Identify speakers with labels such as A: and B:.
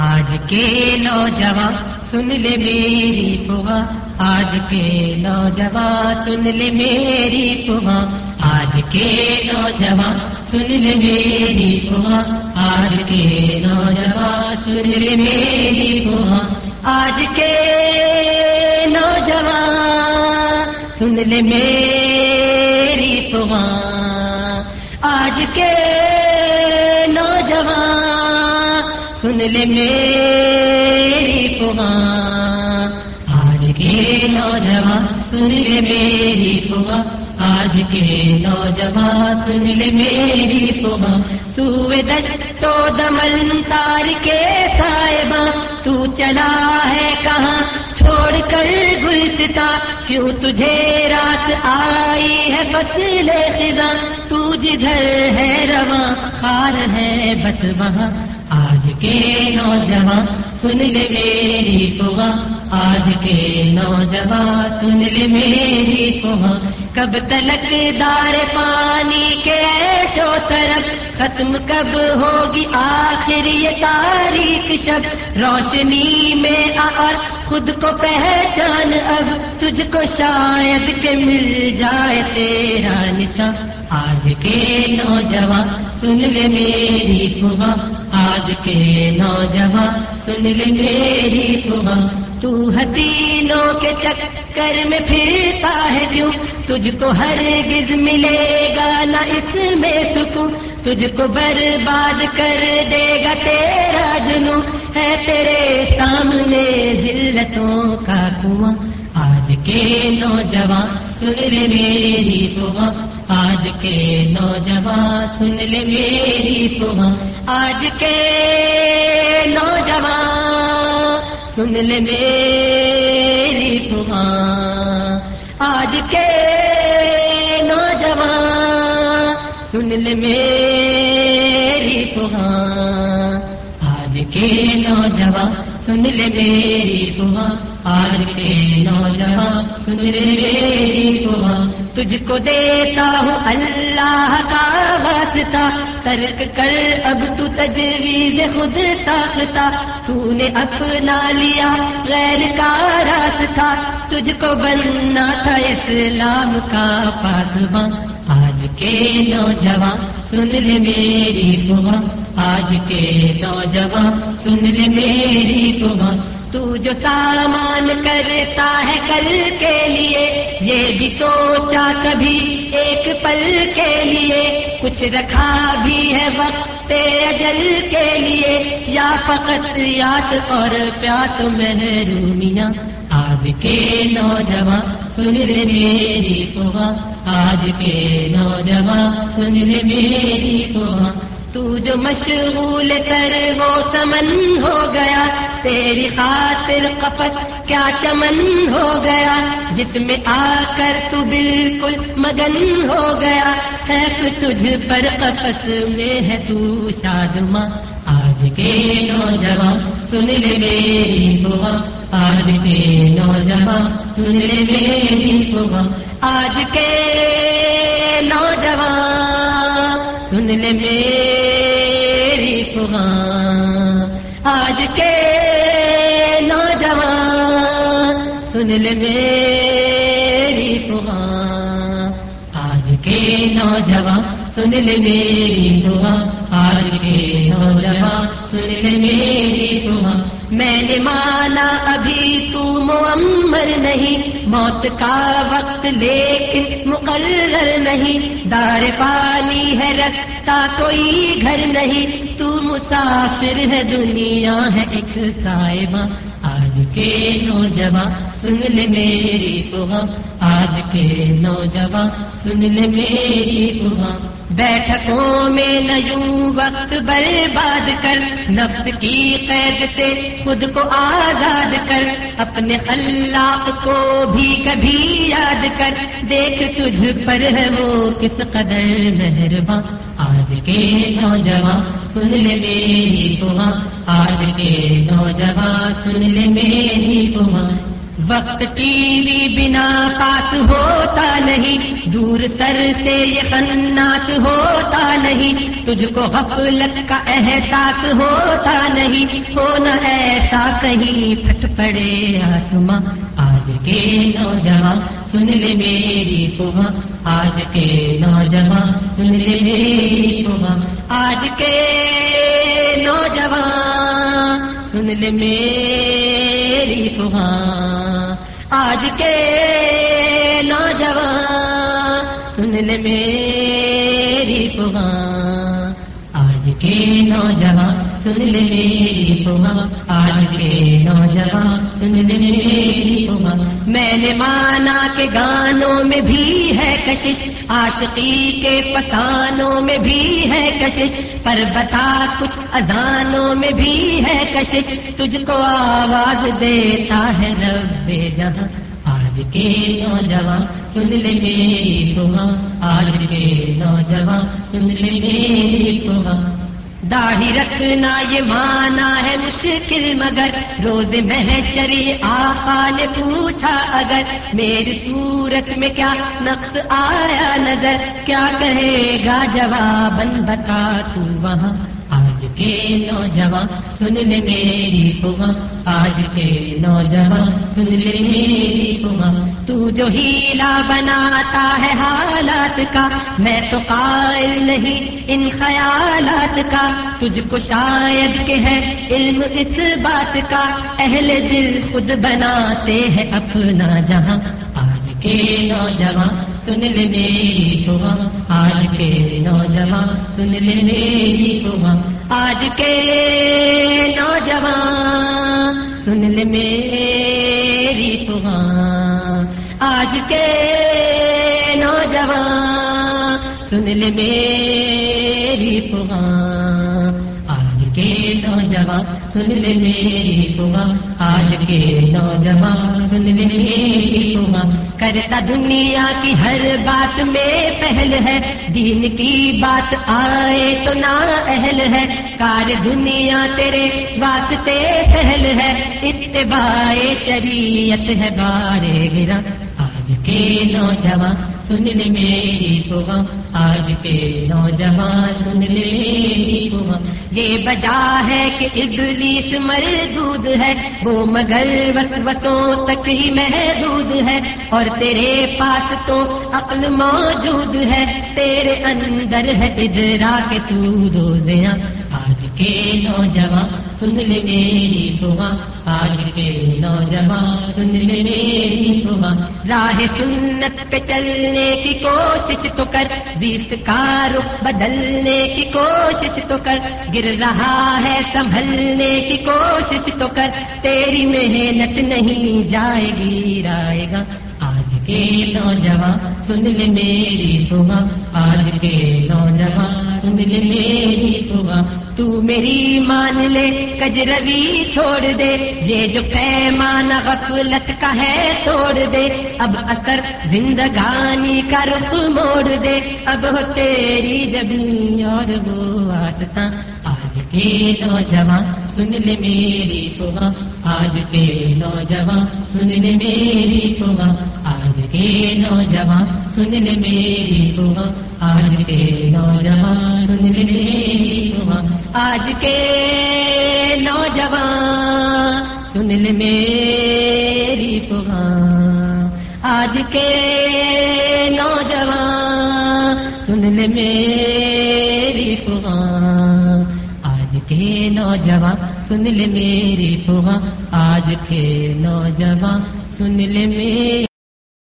A: آج کے نوجوان، سن لے میری پوا آج کے نوجوان، سن لے میری پوا آج کے نوجوان، سن لے میری پوا آج کے نوجوان، سن لے میری پوا آج کے نوجوان، سن لے میری پوا آج کے لے میری آج کے نوجوان سن لے میری پوان آج کے نوجوان سن لے میری پوان سوئے دش تو دمن تار کے صاحبہ تو چلا ہے کہاں؟ چھوڑ کر گلستا کیوں تجھے رات آئی ہے فصل خزاں؟ تو جدھر ہے رواں، خار ہے بس وہاں۔ آج کے نوجوان، سن لے میری پوا آج کے نوجوان، سن لے میری پوا کب تلک دار پانی کے ایشو طرف ختم کب ہوگی آخر یہ تاریخ شب۔ روشنی میں اور خود کو پہچان اب۔ تجھ کو شاید کہ مل جائے تیرا نشان۔ آج کے نوجوان، سن لے میری پوا آج کے نوجوان سن لے میری پوا تو حسینوں کے چکر میں پھرتا ہے کیوں؟ تجھ کو ہر گز ملے گا نہ اس میں سکون۔ تجھ کو برباد کر دے گا تیرا جنو ہے تیرے سامنے ذلتوں کا کنواں۔ آج کے نوجوان سن لے میری پوا آج کے نوجوان سن لے میری پوا آج کے نوجوان سن لے میری پوا آج کے نوجوان سن لے میری پوا کے نوجوان، سن لے میری پوا آج کے نوجوان، سن لے میری پوا تجھ کو دیتا ہوں اللہ کا واسطہ۔ ترک کر، اب تو تجویز خود ساختا تو نے اپنا لیا، غیر کا راستہ۔ تجھ کو بننا تھا اسلام کا پاسواں آج کے نوجوان، سن لے میری پوا آج کے نوجوان، سن لے میری پوا تو جو سامان کرتا ہے کل کے لیے، یہ بھی سوچا کبھی ایک پل کے لیے۔ کچھ رکھا بھی ہے وقت اجل کے لیے۔ یا فقط یاد اور پیاس محرومیاں۔ آج کے نوجوان، سن لے میری پوا آج کے نوجوان، سن لے میری پوا تو جو مشغول کر وہ سمن ہو گیا۔ تیری خاطر قفس کیا چمن ہو گیا۔ جس میں آ کر تو بالکل مگن ہو گیا۔ ہے تجھ پر قفس میں ہے تو شادماں آج کے نوجوان، سن لے میری بوا آج کے نوجوان، سن لے میری بوا آج کے نوجوان، سن لے میری سن لے میری آج کے نوجوان، سن لے میری دعا۔ آج کے نوجوان، سن لے میری دعا۔ میں نے مانا ابھی تو معمر نہیں۔ موت کا وقت لیکن مقرر نہیں۔ دار پانی ہے رستہ کوئی گھر نہیں۔ تو مسافر ہے دنیا ہے ایک صاحبہ آج کے نوجوان سن لے میری دعا آج کے نوجوان، سن لے میری دعا بیٹھکوں میں نہ یوں وقت برباد کر، نفس کی قید سے خود کو آزاد کر، اپنے خلاق کو بھی کبھی یاد کر۔ دیکھ تجھ پر ہے وہ کس قدر مہرباں آج کے نوجوان، سن لے میری دعا آج کے نوجوان، سن لے میری دعا وقت ٹی وی بنا پاس ہوتا نہیں، دور سر سے یہ خناس ہوتا نہیں۔ تجھ کو غفلت کا احساس ہوتا نہیں۔ ہونا ایسا کہیں پھٹ پڑے آسماں۔ آج کے نوجوان، سن لے میری فوا آج کے نوجوان، سن لے میری فوا آج کے نوجوان، سن لے میری فوا آج کے نوجوان سن لے میری فوا آج کے نوجوان سن لے میری فوا آج کے نوجوان سن لے میری فوا میں نے مانا کہ گانوں میں بھی ہے کشش، عاشقی کے پسانوں میں بھی ہے کشش، پر بتا کچھ اذانوں میں بھی ہے کشش۔ تجھ کو آواز دیتا ہے رب جہاں، آج کے نوجوان، سن لے میری دعا آج کے نوجوان، سن لے میری دعا داڑھی رکھنا یہ مانا ہے مشکل مگر روز محشری آقا نے پوچھا اگر میری صورت میں کیا نقص آیا نظر؟ کیا کہے گا جوابن بتا تو وہاں کے نوجوان، سن لے میری فوا آج کے نوجوان، سن لے میری فوا تو جو ہیلا بناتا ہے حالات کا، میں تو قائل نہیں ان خیالات کا۔ تجھ کو شاید کہ ہے علم اس بات کا۔ اہل دل خود بناتے ہیں اپنا جہاں۔ آج کے نوجوان، سن لے میری فوا آج کے نوجوان، سن لے میری فوا آج کے نوجوان، سن لے میری فوا آج کے نوجوان، سن لے میری فوا آج کے نوجوان سن لے میری فوا آج کے نوجوان سن لے میری فوا کرتا دنیا کی ہر بات میں پہل ہے۔ دین کی بات آئے تو نا اہل ہے۔ کار دنیا تیرے واسطے سہل ہے۔ اتباع شریعت ہے بارے گرا۔ آج کے نوجوان سن لے میری فوا آج کے نوجوان سن لے میری فوا یہ بجا ہے کہ ابلیس مردود ہے، وہ مگر وسوسوں تک ہی محدود ہے۔ اور تیرے پاس تو عقل موجود ہے، تیرے اندر ہے ادرا کے سود و زیاں۔ آج کے نوجوان سن لے میری فوا آج کے نوجوان سن لے میری فوا راہ سنت پہ چلنے کی کوشش تو کر، زیست کا رخ بدلنے کی کوشش تو کر۔ گر رہا ہے سنبھلنے کی کوشش تو کر۔ تیری محنت نہیں جائے گی رائے گا آج کے نوجوان سن لے میری فوا آج کے نوجوان سن لے میری فوا تو میری مان لے، کجروی چھوڑ دے۔ یہ جو پیمانہ غفلت کا ہے، توڑ دے۔ اب اثر زندگانی کا رخ موڑ دے۔ اب ہو تیری جبی اور وہ آستا آج نوجوان، سن لے میری فوا آج کے نوجوان، سن لے میری فوا آج کے نوجوان، سن لے میری فوا آج کے نوجوان، سن لے میری فوا آج کے نوجوان، سن لے میری فوا آج کے نوجوان، سن لے میری نوجوان سن لے میری فوا آج کے نوجوان سن لے میری